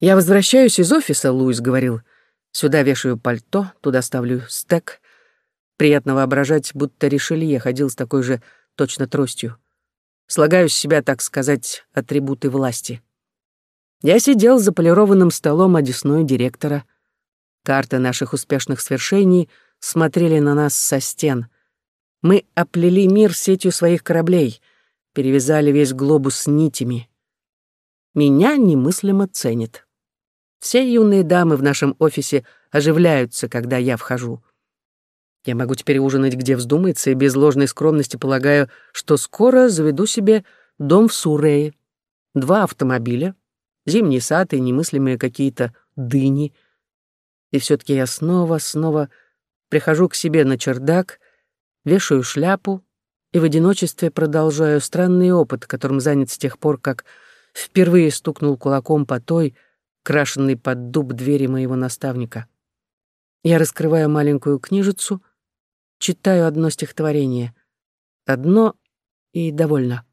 «Я возвращаюсь из офиса», — Луис говорил. «Сюда вешаю пальто, туда ставлю стек. Приятно воображать, будто Ришелье ходил с такой же точно тростью. Слагаю с себя, так сказать, атрибуты власти. Я сидел за полированным столом одесной директора. Карты наших успешных свершений смотрели на нас со стен. Мы оплели мир сетью своих кораблей, перевязали весь глобус нитями. Меня немыслимо ценит. Все юные дамы в нашем офисе оживляются, когда я вхожу. Я могу теперь ужинать где вздумается, и без ложной скромности полагаю, что скоро заведу себе дом в Сурее. Два автомобиля, зимний сад и немыслимые какие-то дыни. И все таки я снова, снова прихожу к себе на чердак, вешаю шляпу и в одиночестве продолжаю странный опыт, которым занят с тех пор, как впервые стукнул кулаком по той, крашенный под дуб двери моего наставника. Я раскрываю маленькую книжицу, читаю одно стихотворение. Одно и довольно.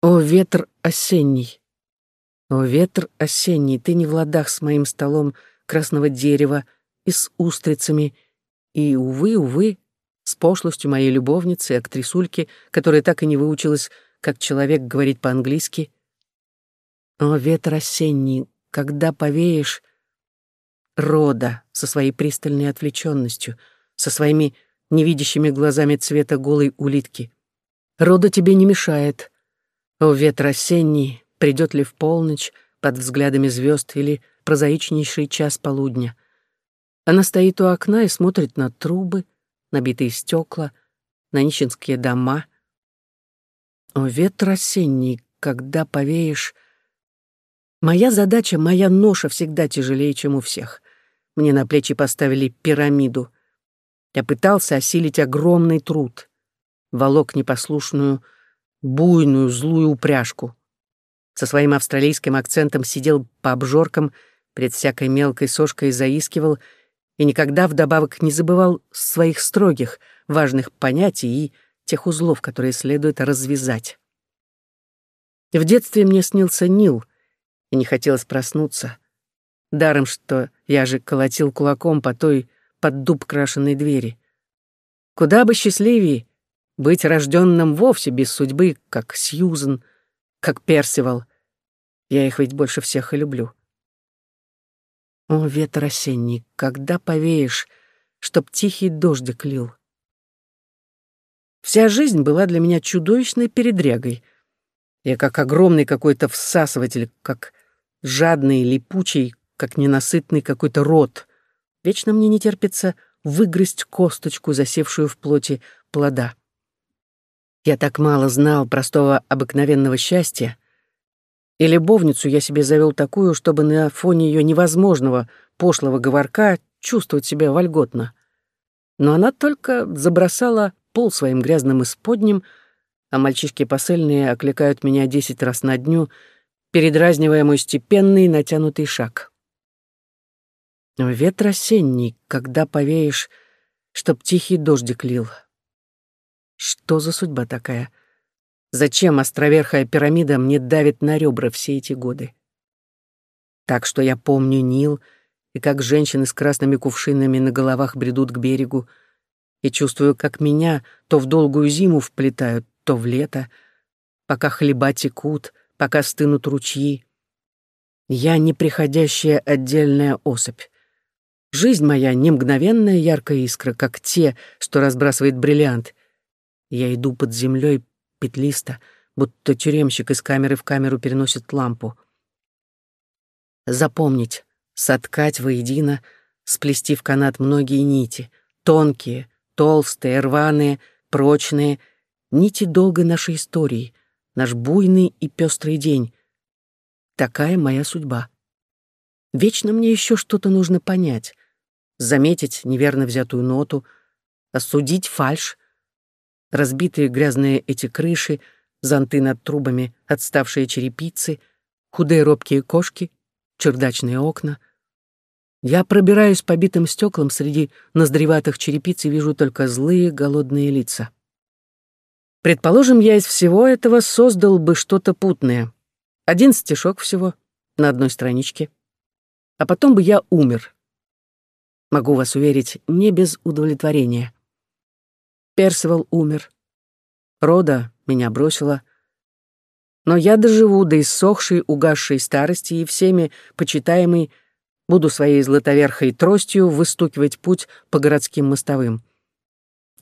О, ветер осенний! О, ветер осенний, ты не в ладах с моим столом красного дерева и с устрицами, и, увы, увы, с пошлостью моей любовницы, актрисульки, которая так и не выучилась, как человек говорить по-английски — о, ветер осенний, когда повеешь, рода со своей пристальной отвлеченностью, со своими невидящими глазами цвета голой улитки. Рода тебе не мешает. О, ветер осенний, придет ли в полночь под взглядами звезд или прозаичнейший час полудня. Она стоит у окна и смотрит на трубы, набитые стекла, на нищенские дома. О, ветер осенний, когда повеешь, Моя задача, моя ноша всегда тяжелее, чем у всех. Мне на плечи поставили пирамиду. Я пытался осилить огромный труд. Волок непослушную, буйную, злую упряжку. Со своим австралийским акцентом сидел по обжоркам, пред всякой мелкой сошкой заискивал и никогда вдобавок не забывал своих строгих, важных понятий и тех узлов, которые следует развязать. В детстве мне снился Нил, и не хотелось проснуться. Даром, что я же колотил кулаком по той под дуб крашенной двери. Куда бы счастливее быть рожденным вовсе без судьбы, как Сьюзен, как Персивал. Я их ведь больше всех и люблю. О, ветер осенний, когда повеешь, чтоб тихий дождик лил. Вся жизнь была для меня чудовищной передрягой. Я как огромный какой-то всасыватель, как жадный, липучий, как ненасытный какой-то рот. Вечно мне не терпится выгрызть косточку, засевшую в плоти плода. Я так мало знал простого обыкновенного счастья, и любовницу я себе завел такую, чтобы на фоне ее невозможного пошлого говорка чувствовать себя вольготно. Но она только забросала пол своим грязным исподним, а мальчишки посыльные окликают меня десять раз на дню — передразнивая мой степенный натянутый шаг. Ветер осенний, когда повеешь, чтоб тихий дождик лил. Что за судьба такая? Зачем островерхая пирамида мне давит на ребра все эти годы? Так что я помню Нил, и как женщины с красными кувшинами на головах бредут к берегу, и чувствую, как меня то в долгую зиму вплетают, то в лето, пока хлеба текут, пока стынут ручьи. Я неприходящая отдельная особь. Жизнь моя не мгновенная яркая искра, как те, что разбрасывает бриллиант. Я иду под землей петлисто, будто тюремщик из камеры в камеру переносит лампу. Запомнить, соткать воедино, сплести в канат многие нити, тонкие, толстые, рваные, прочные, нити долгой нашей истории, наш буйный и пестрый день. Такая моя судьба. Вечно мне еще что-то нужно понять, заметить неверно взятую ноту, осудить фальшь, разбитые грязные эти крыши, зонты над трубами, отставшие черепицы, худые робкие кошки, чердачные окна. Я пробираюсь по битым стеклам среди ноздреватых черепиц и вижу только злые голодные лица. Предположим, я из всего этого создал бы что-то путное. Один стишок всего, на одной страничке. А потом бы я умер. Могу вас уверить, не без удовлетворения. Персивал умер. Рода меня бросила. Но я доживу до иссохшей, угасшей старости и всеми почитаемой буду своей златоверхой тростью выстукивать путь по городским мостовым.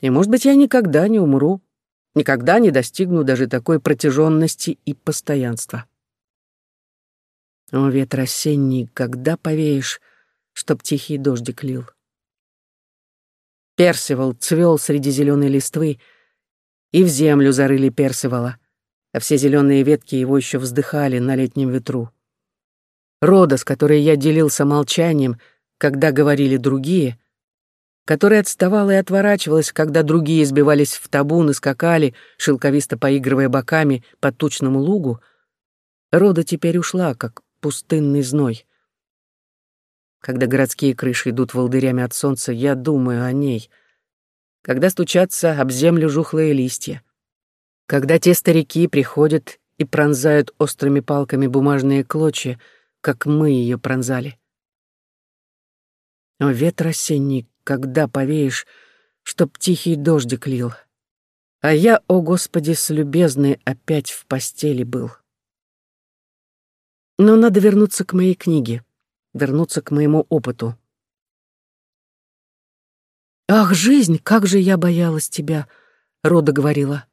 И, может быть, я никогда не умру, никогда не достигну даже такой протяженности и постоянства. О, ветер осенний, когда повеешь, чтоб тихий дождик лил. Персивал цвел среди зеленой листвы, и в землю зарыли Персивала, а все зеленые ветки его еще вздыхали на летнем ветру. Рода, с которой я делился молчанием, когда говорили другие, которая отставала и отворачивалась, когда другие сбивались в табун и скакали, шелковисто поигрывая боками по тучному лугу, Рода теперь ушла, как пустынный зной. Когда городские крыши идут волдырями от солнца, я думаю о ней. Когда стучатся об землю жухлые листья. Когда те старики приходят и пронзают острыми палками бумажные клочья, как мы ее пронзали. О, ветер осенний, когда повеешь, чтоб тихий дождик лил. А я, о Господи, с любезной опять в постели был. Но надо вернуться к моей книге, вернуться к моему опыту. «Ах, жизнь, как же я боялась тебя!» — Рода говорила.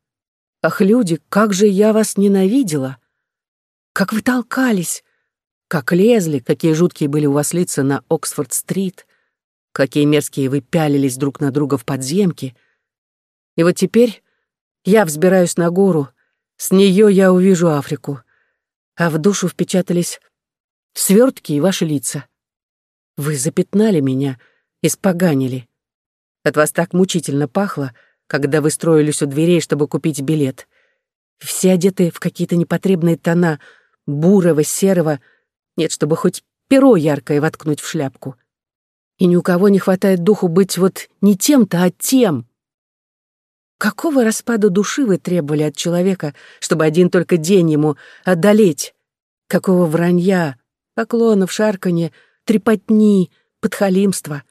«Ах, люди, как же я вас ненавидела! Как вы толкались, как лезли, какие жуткие были у вас лица на Оксфорд-стрит, какие мерзкие вы пялились друг на друга в подземке. И вот теперь я взбираюсь на гору, с нее я увижу Африку а в душу впечатались свертки и ваши лица. Вы запятнали меня, испоганили. От вас так мучительно пахло, когда вы строились у дверей, чтобы купить билет. Все одеты в какие-то непотребные тона, бурого, серого, нет, чтобы хоть перо яркое воткнуть в шляпку. И ни у кого не хватает духу быть вот не тем-то, а тем. Какого распада души вы требовали от человека, чтобы один только день ему одолеть? Какого вранья, поклонов, шарканья, трепотни, подхалимства?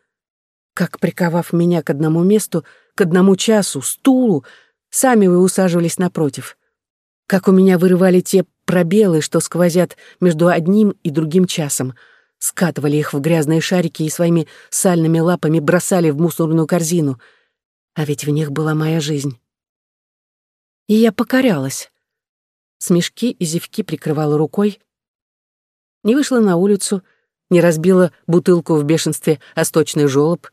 Как, приковав меня к одному месту, к одному часу, стулу, сами вы усаживались напротив. Как у меня вырывали те пробелы, что сквозят между одним и другим часом, скатывали их в грязные шарики и своими сальными лапами бросали в мусорную корзину — а ведь в них была моя жизнь. И я покорялась. Смешки и зевки прикрывала рукой. Не вышла на улицу, не разбила бутылку в бешенстве о сточный жёлоб.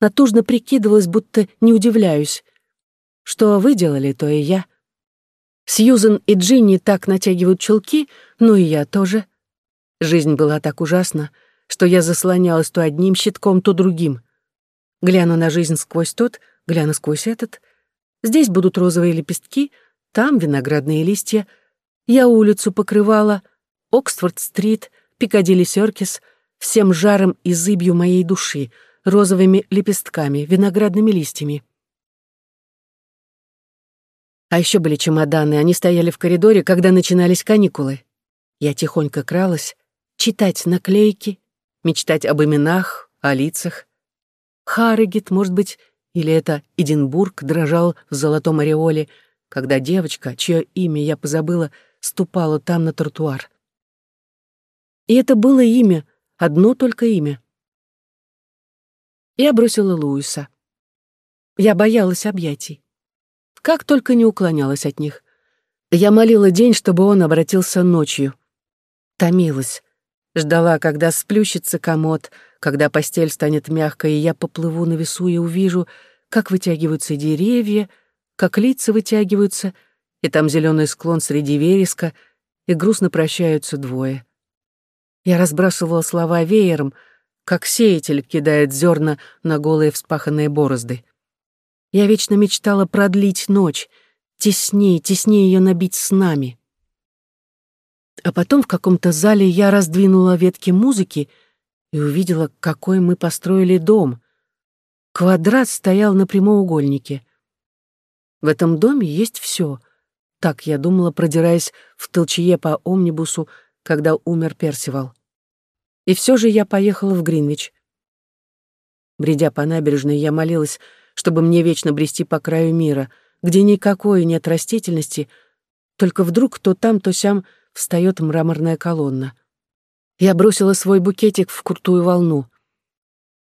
Натужно прикидывалась, будто не удивляюсь. Что вы делали, то и я. Сьюзен и Джинни так натягивают чулки, ну и я тоже. Жизнь была так ужасна, что я заслонялась то одним щитком, то другим. Гляну на жизнь сквозь тот, гляну сквозь этот. Здесь будут розовые лепестки, там виноградные листья. Я улицу покрывала, Оксфорд-стрит, Пикадилли-серкис, всем жаром и зыбью моей души, розовыми лепестками, виноградными листьями. А еще были чемоданы, они стояли в коридоре, когда начинались каникулы. Я тихонько кралась, читать наклейки, мечтать об именах, о лицах. Харригет, может быть, или это Эдинбург дрожал в золотом ореоле, когда девочка, чье имя я позабыла, ступала там на тротуар. И это было имя, одно только имя. Я бросила Луиса. Я боялась объятий. Как только не уклонялась от них. Я молила день, чтобы он обратился ночью. Томилась. Ждала, когда сплющится комод — когда постель станет мягкой, и я поплыву на весу и увижу, как вытягиваются деревья, как лица вытягиваются, и там зеленый склон среди вереска, и грустно прощаются двое. Я разбрасывала слова веером, как сеятель кидает зерна на голые вспаханные борозды. Я вечно мечтала продлить ночь, теснее, теснее ее набить с нами. А потом в каком-то зале я раздвинула ветки музыки — и увидела, какой мы построили дом. Квадрат стоял на прямоугольнике. В этом доме есть все. Так я думала, продираясь в толчье по омнибусу, когда умер Персивал. И все же я поехала в Гринвич. Бредя по набережной, я молилась, чтобы мне вечно брести по краю мира, где никакой нет растительности, только вдруг то там, то сям встает мраморная колонна. Я бросила свой букетик в крутую волну.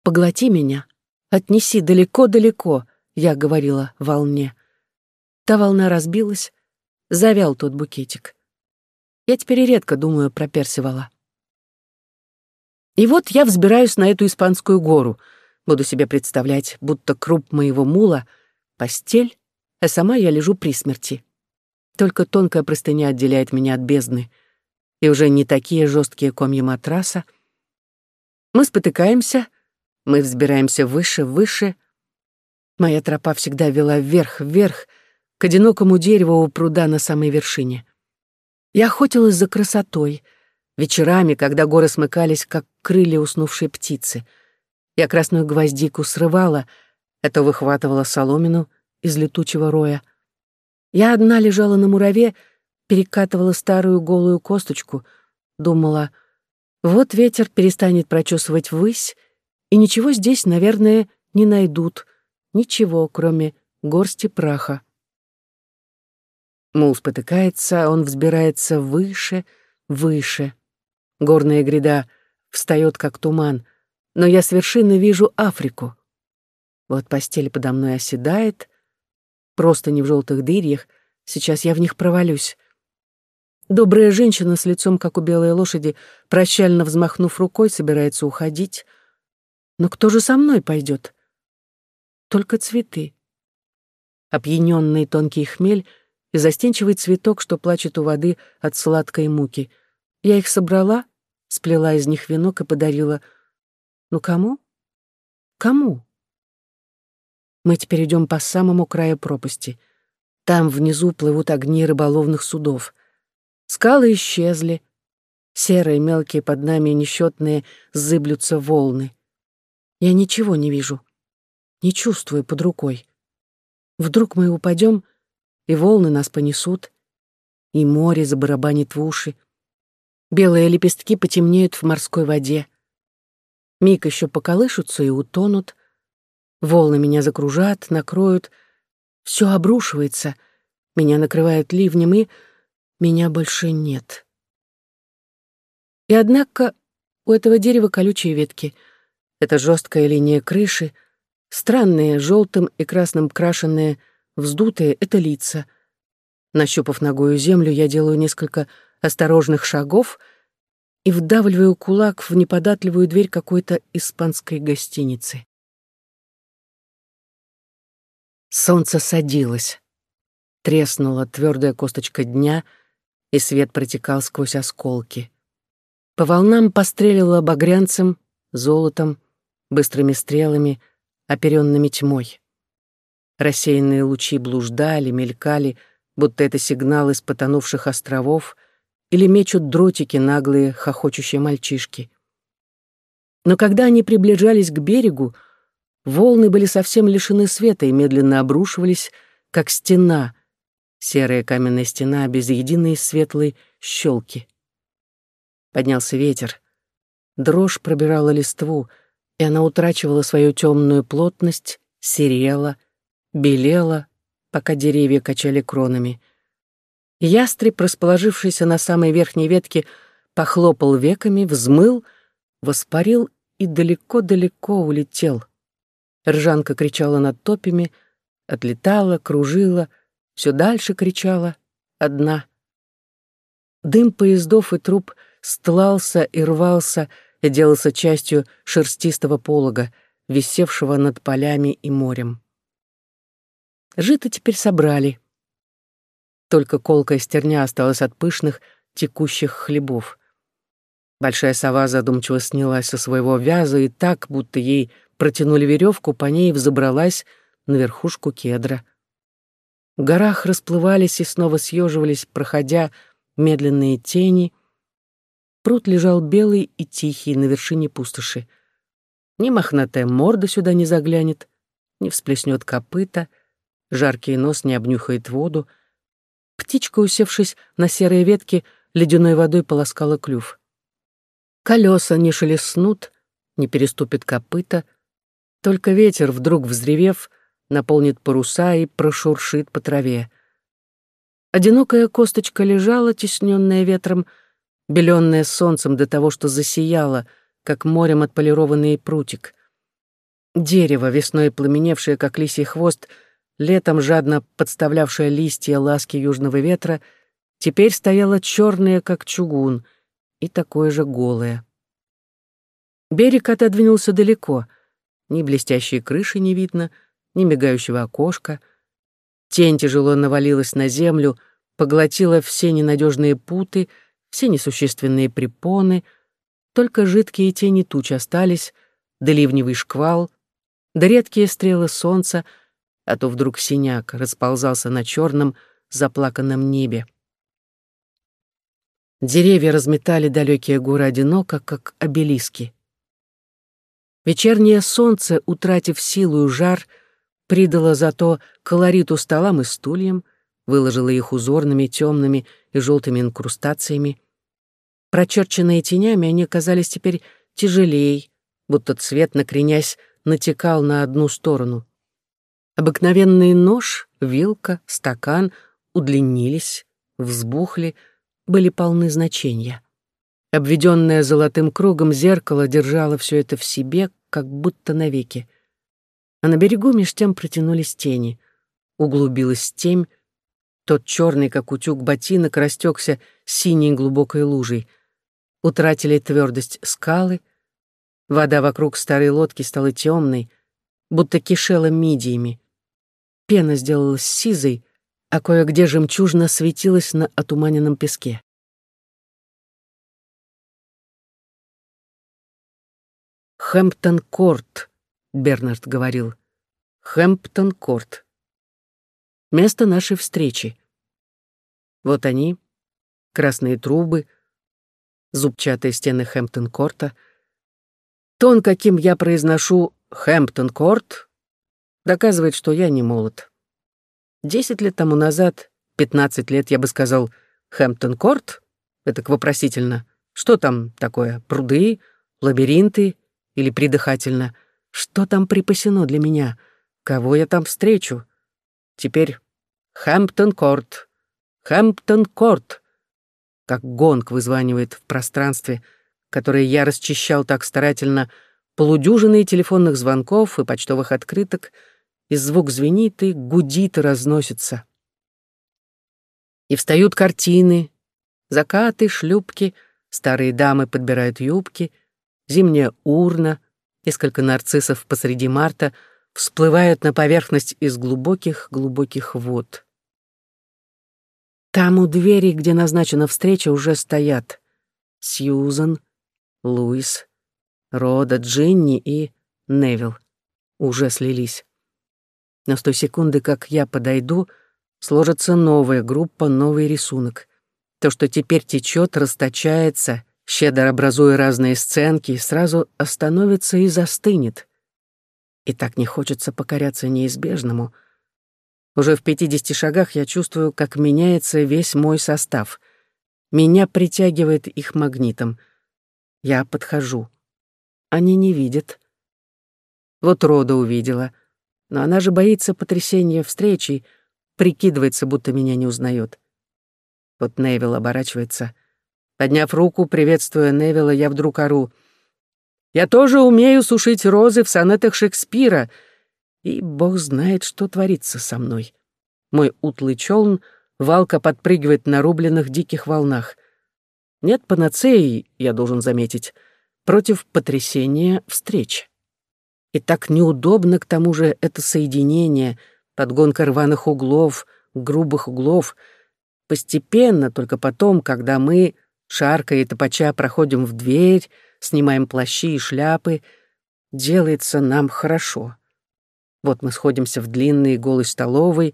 «Поглоти меня, отнеси далеко-далеко», — я говорила волне. Та волна разбилась, завял тот букетик. Я теперь редко думаю про Персивала. И вот я взбираюсь на эту испанскую гору — Буду себе представлять, будто круп моего мула — постель, а сама я лежу при смерти. Только тонкая простыня отделяет меня от бездны, и уже не такие жесткие комья матраса. Мы спотыкаемся, мы взбираемся выше, выше. Моя тропа всегда вела вверх, вверх, к одинокому дереву у пруда на самой вершине. Я охотилась за красотой, вечерами, когда горы смыкались, как крылья уснувшей птицы — я красную гвоздику срывала, это выхватывала соломину из летучего роя. Я одна лежала на мураве, перекатывала старую голую косточку, думала, вот ветер перестанет прочесывать ввысь, и ничего здесь, наверное, не найдут, ничего, кроме горсти праха. Мул спотыкается, он взбирается выше, выше. Горная гряда встает, как туман — но я с вершины вижу Африку. Вот постель подо мной оседает, просто не в желтых дырьях, сейчас я в них провалюсь. Добрая женщина с лицом, как у белой лошади, прощально взмахнув рукой, собирается уходить. Но кто же со мной пойдет? Только цветы. Опьяненный тонкий хмель и застенчивый цветок, что плачет у воды от сладкой муки. Я их собрала, сплела из них венок и подарила — ну кому? Кому? Мы теперь идем по самому краю пропасти. Там внизу плывут огни рыболовных судов. Скалы исчезли. Серые, мелкие под нами несчетные зыблются волны. Я ничего не вижу. Не чувствую под рукой. Вдруг мы упадем, и волны нас понесут, и море забарабанит в уши. Белые лепестки потемнеют в морской воде. Миг еще поколышутся и утонут. Волны меня закружат, накроют. Все обрушивается. Меня накрывают ливнем, и меня больше нет. И однако у этого дерева колючие ветки. Это жесткая линия крыши, странные, желтым и красным крашенные, вздутые — это лица. Нащупав ногою землю, я делаю несколько осторожных шагов — и вдавливаю кулак в неподатливую дверь какой-то испанской гостиницы. Солнце садилось. Треснула твердая косточка дня, и свет протекал сквозь осколки. По волнам пострелило багрянцем, золотом, быстрыми стрелами, оперенными тьмой. Рассеянные лучи блуждали, мелькали, будто это сигнал из потонувших островов, или мечут дротики наглые, хохочущие мальчишки. Но когда они приближались к берегу, волны были совсем лишены света и медленно обрушивались, как стена, серая каменная стена без единой светлой щелки. Поднялся ветер. Дрожь пробирала листву, и она утрачивала свою темную плотность, серела, белела, пока деревья качали кронами — Ястреб, расположившийся на самой верхней ветке, похлопал веками, взмыл, воспарил и далеко-далеко улетел. Ржанка кричала над топями, отлетала, кружила, все дальше кричала, одна. Дым поездов и труп стлался и рвался и делался частью шерстистого полога, висевшего над полями и морем. Жито теперь собрали — только колкая стерня осталась от пышных, текущих хлебов. Большая сова задумчиво снялась со своего вяза и так, будто ей протянули веревку, по ней взобралась на верхушку кедра. В горах расплывались и снова съеживались, проходя медленные тени. Пруд лежал белый и тихий на вершине пустоши. Ни мохнатая морда сюда не заглянет, не всплеснет копыта, жаркий нос не обнюхает воду — Птичка, усевшись на серые ветки, ледяной водой полоскала клюв. Колеса не шелестнут, не переступит копыта, только ветер, вдруг взревев, наполнит паруса и прошуршит по траве. Одинокая косточка лежала, тесненная ветром, беленная солнцем до того, что засияла, как морем отполированный прутик. Дерево, весной пламеневшее, как лисий хвост, летом жадно подставлявшее листья ласки южного ветра, теперь стояло черное, как чугун, и такое же голое. Берег отодвинулся далеко. Ни блестящей крыши не видно, ни мигающего окошка. Тень тяжело навалилась на землю, поглотила все ненадежные путы, все несущественные препоны. Только жидкие тени туч остались, да ливневый шквал, да редкие стрелы солнца, а то вдруг синяк расползался на черном заплаканном небе. Деревья разметали далекие горы одиноко, как обелиски. Вечернее солнце, утратив силу и жар, придало зато колориту столам и стульям, выложило их узорными, темными и желтыми инкрустациями. Прочерченные тенями, они казались теперь тяжелее, будто цвет, накренясь, натекал на одну сторону. Обыкновенный нож, вилка, стакан удлинились, взбухли, были полны значения. Обведенное золотым кругом зеркало держало все это в себе, как будто навеки. А на берегу меж тем протянулись тени. Углубилась темь, тот черный, как утюг ботинок, растекся синей глубокой лужей. Утратили твердость скалы. Вода вокруг старой лодки стала темной, будто кишела мидиями. Пена сделалась сизой, а кое-где жемчужно светилась на отуманенном песке. «Хэмптон-Корт», — Бернард говорил. «Хэмптон-Корт. Место нашей встречи. Вот они, красные трубы, зубчатые стены Хэмптон-Корта. Тон, каким я произношу «Хэмптон-Корт», доказывает, что я не молод. Десять лет тому назад, пятнадцать лет, я бы сказал «Хэмптон-Корт», это вопросительно. Что там такое? Пруды, лабиринты, или придыхательно. Что там припасено для меня? Кого я там встречу? Теперь Хэмптон-Корт. Хэмптон-Корт. Как гонг вызванивает в пространстве, которое я расчищал так старательно, полудюжины телефонных звонков и почтовых открыток, и звук звенит и гудит и разносится. И встают картины, закаты, шлюпки, старые дамы подбирают юбки — зимняя урна, несколько нарциссов посреди марта всплывают на поверхность из глубоких-глубоких вод. Там у двери, где назначена встреча, уже стоят Сьюзан, Луис, Рода, Джинни и Невил. Уже слились. Но с той секунды, как я подойду, сложится новая группа, новый рисунок. То, что теперь течет, расточается — щедро образуя разные сценки, сразу остановится и застынет. И так не хочется покоряться неизбежному. Уже в пятидесяти шагах я чувствую, как меняется весь мой состав. Меня притягивает их магнитом. Я подхожу. Они не видят. Вот Рода увидела. Но она же боится потрясения встречи, прикидывается, будто меня не узнает. Вот Невил оборачивается — Подняв руку, приветствуя Невилла, я вдруг ору. «Я тоже умею сушить розы в сонетах Шекспира, и бог знает, что творится со мной». Мой утлый челн валка подпрыгивает на рубленных диких волнах. Нет панацеи, я должен заметить, против потрясения встреч. И так неудобно к тому же это соединение, подгонка рваных углов, грубых углов. Постепенно, только потом, когда мы Шаркая и топача проходим в дверь, снимаем плащи и шляпы. Делается нам хорошо. Вот мы сходимся в длинный голый столовой,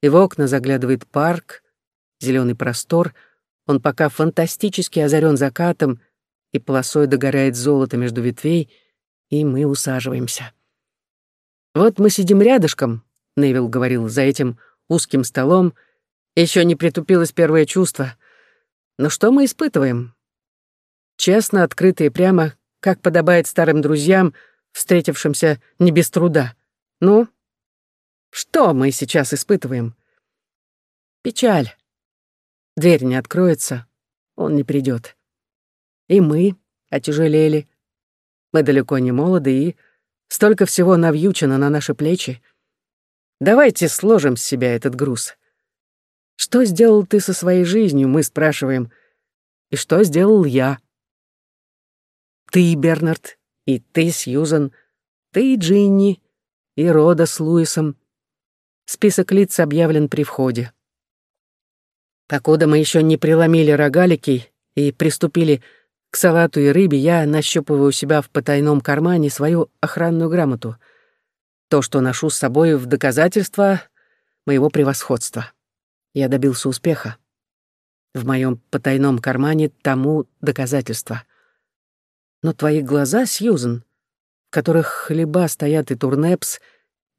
и в окна заглядывает парк, зеленый простор. Он пока фантастически озарен закатом, и полосой догорает золото между ветвей, и мы усаживаемся. «Вот мы сидим рядышком», — Невил говорил, — «за этим узким столом. Еще не притупилось первое чувство. Но что мы испытываем? Честно, открыто и прямо, как подобает старым друзьям, встретившимся не без труда. Ну, что мы сейчас испытываем? Печаль. Дверь не откроется, он не придет. И мы отяжелели. Мы далеко не молоды, и столько всего навьючено на наши плечи. Давайте сложим с себя этот груз. Что сделал ты со своей жизнью, мы спрашиваем. И что сделал я? Ты, Бернард, и ты, Сьюзан, ты, Джинни, и Рода с Луисом. Список лиц объявлен при входе. Покуда мы еще не преломили рогалики и приступили к салату и рыбе, я нащупываю у себя в потайном кармане свою охранную грамоту. То, что ношу с собой в доказательство моего превосходства. Я добился успеха. В моем потайном кармане тому доказательство. Но твои глаза, Сьюзен, в которых хлеба стоят и турнепс,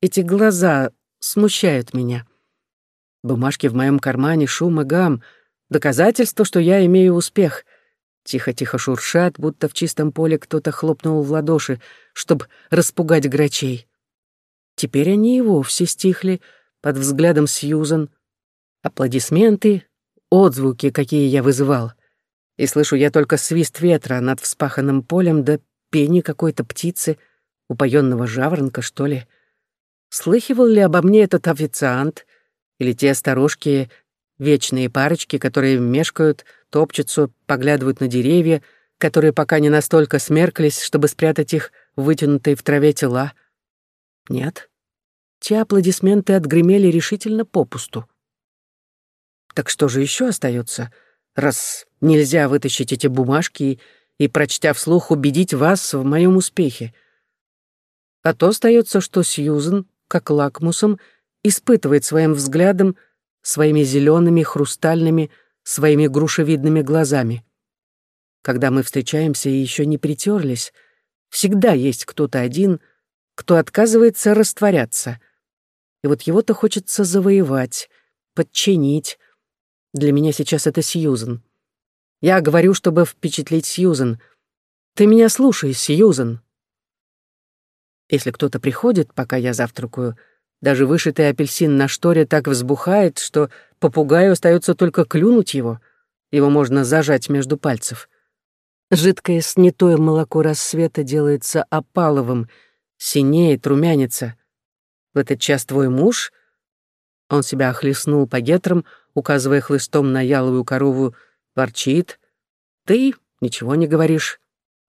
эти глаза смущают меня. Бумажки в моем кармане, шум и гам, доказательство, что я имею успех. Тихо-тихо шуршат, будто в чистом поле кто-то хлопнул в ладоши, чтобы распугать грачей. Теперь они и вовсе стихли под взглядом Сьюзан — Аплодисменты, отзвуки, какие я вызывал. И слышу я только свист ветра над вспаханным полем да пение какой-то птицы, упоенного жаворонка, что ли. Слыхивал ли обо мне этот официант или те старушки, вечные парочки, которые мешкают, топчутся, поглядывают на деревья, которые пока не настолько смерклись, чтобы спрятать их вытянутые в траве тела? Нет. Те аплодисменты отгремели решительно попусту. Так что же еще остается, раз нельзя вытащить эти бумажки и, прочтя вслух, убедить вас в моем успехе? А то остается, что Сьюзен, как лакмусом, испытывает своим взглядом, своими зелеными, хрустальными, своими грушевидными глазами. Когда мы встречаемся и еще не притерлись, всегда есть кто-то один, кто отказывается растворяться. И вот его-то хочется завоевать, подчинить, для меня сейчас это Сьюзен. Я говорю, чтобы впечатлить Сьюзен. Ты меня слушай, Сьюзен. Если кто-то приходит, пока я завтракаю, даже вышитый апельсин на шторе так взбухает, что попугаю остается только клюнуть его. Его можно зажать между пальцев. Жидкое снятое молоко рассвета делается опаловым, синеет, румянится. В этот час твой муж... Он себя охлестнул по гетрам, указывая хлыстом на яловую корову, ворчит. Ты ничего не говоришь,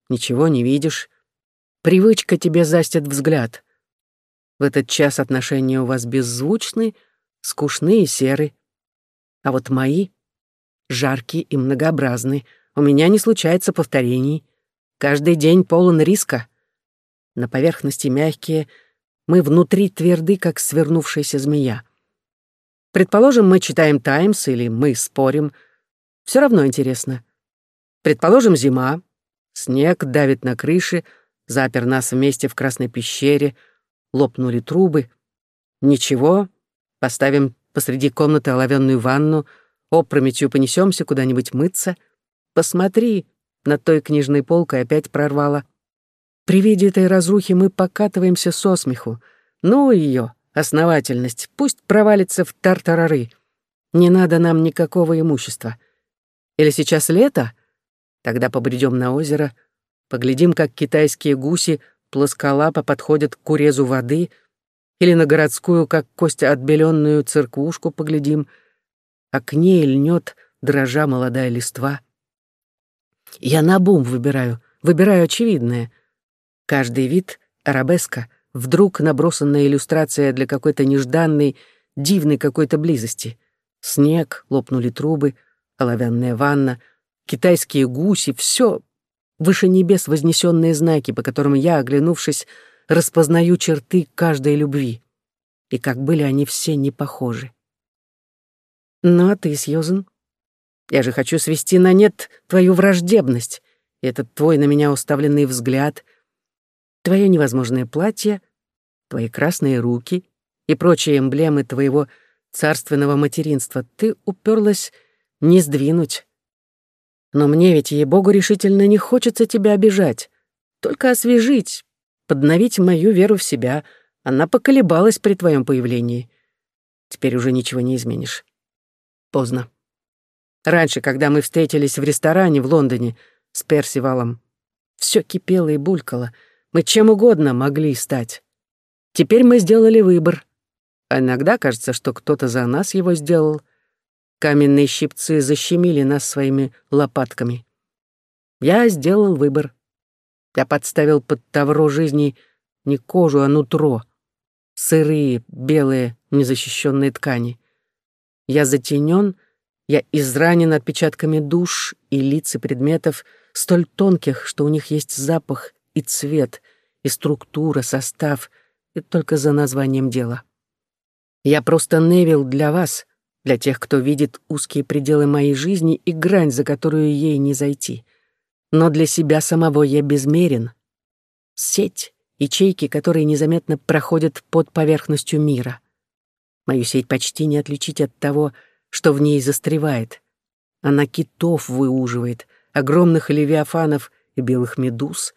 ничего не видишь. Привычка тебе застит взгляд. В этот час отношения у вас беззвучны, скучны и серы. А вот мои жаркие и многообразны. У меня не случается повторений. Каждый день полон риска. На поверхности мягкие, мы внутри тверды, как свернувшаяся змея. Предположим, мы читаем «Таймс» или мы спорим. Все равно интересно. Предположим, зима. Снег давит на крыши, запер нас вместе в красной пещере, лопнули трубы. Ничего, поставим посреди комнаты оловянную ванну, опрометью понесемся куда-нибудь мыться. Посмотри, над той книжной полкой опять прорвало. При виде этой разрухи мы покатываемся со смеху. Ну ее, основательность, пусть провалится в тартарары. Не надо нам никакого имущества. Или сейчас лето? Тогда побредем на озеро, поглядим, как китайские гуси плосколапо подходят к урезу воды, или на городскую, как Костя, отбеленную церквушку поглядим, а к ней льнет, дрожа молодая листва. Я на бум выбираю, выбираю очевидное. Каждый вид — арабеска — Вдруг набросанная иллюстрация для какой-то нежданной, дивной какой-то близости. Снег, лопнули трубы, оловянная ванна, китайские гуси — все выше небес вознесенные знаки, по которым я, оглянувшись, распознаю черты каждой любви. И как были они все не похожи. Ну а ты, Сьюзен? Я же хочу свести на нет твою враждебность, этот твой на меня уставленный взгляд — твое невозможное платье, твои красные руки и прочие эмблемы твоего царственного материнства ты уперлась не сдвинуть. Но мне ведь, ей-богу, решительно не хочется тебя обижать. Только освежить, подновить мою веру в себя. Она поколебалась при твоем появлении. Теперь уже ничего не изменишь. Поздно. Раньше, когда мы встретились в ресторане в Лондоне с Персивалом, все кипело и булькало. Мы чем угодно могли стать. Теперь мы сделали выбор. А иногда кажется, что кто-то за нас его сделал. Каменные щипцы защемили нас своими лопатками. Я сделал выбор. Я подставил под тавро жизни не кожу, а нутро. Сырые, белые, незащищенные ткани. Я затенен, я изранен отпечатками душ и лиц и предметов, столь тонких, что у них есть запах и цвет, и структура, состав, и только за названием дела. Я просто Невил для вас, для тех, кто видит узкие пределы моей жизни и грань, за которую ей не зайти. Но для себя самого я безмерен. Сеть, ячейки, которые незаметно проходят под поверхностью мира. Мою сеть почти не отличить от того, что в ней застревает. Она китов выуживает, огромных левиафанов и белых медуз.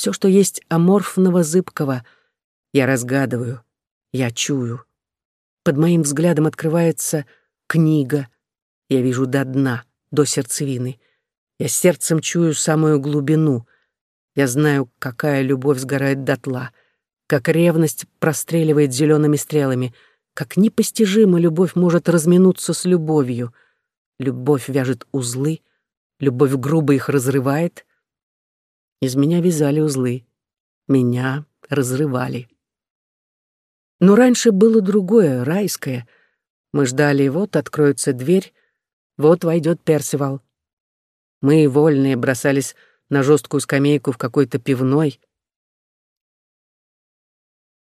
Все, что есть аморфного зыбкого, я разгадываю, я чую. Под моим взглядом открывается книга. Я вижу до дна, до сердцевины. Я сердцем чую самую глубину. Я знаю, какая любовь сгорает дотла, как ревность простреливает зелеными стрелами, как непостижимо любовь может разминуться с любовью. Любовь вяжет узлы, любовь грубо их разрывает. Из меня вязали узлы, меня разрывали. Но раньше было другое, райское. Мы ждали, вот откроется дверь, вот войдет Персивал. Мы, вольные, бросались на жесткую скамейку в какой-то пивной.